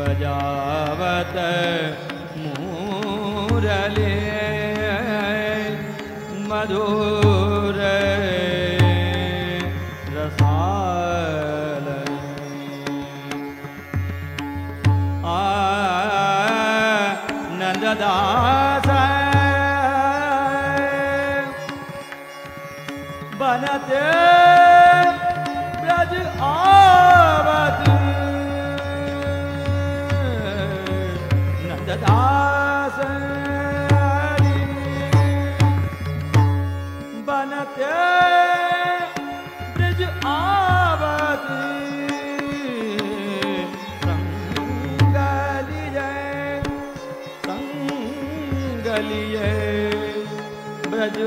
बजावत मूरले मधुर रसाल। नंददास बनते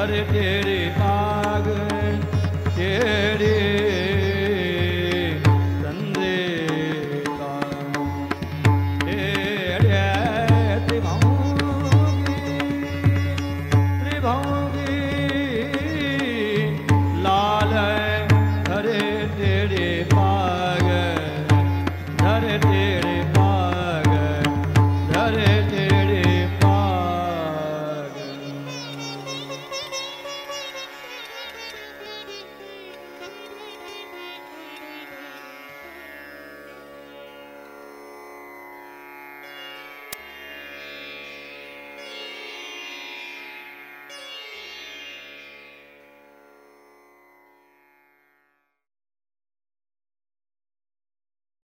हर तेरे पाग तेरे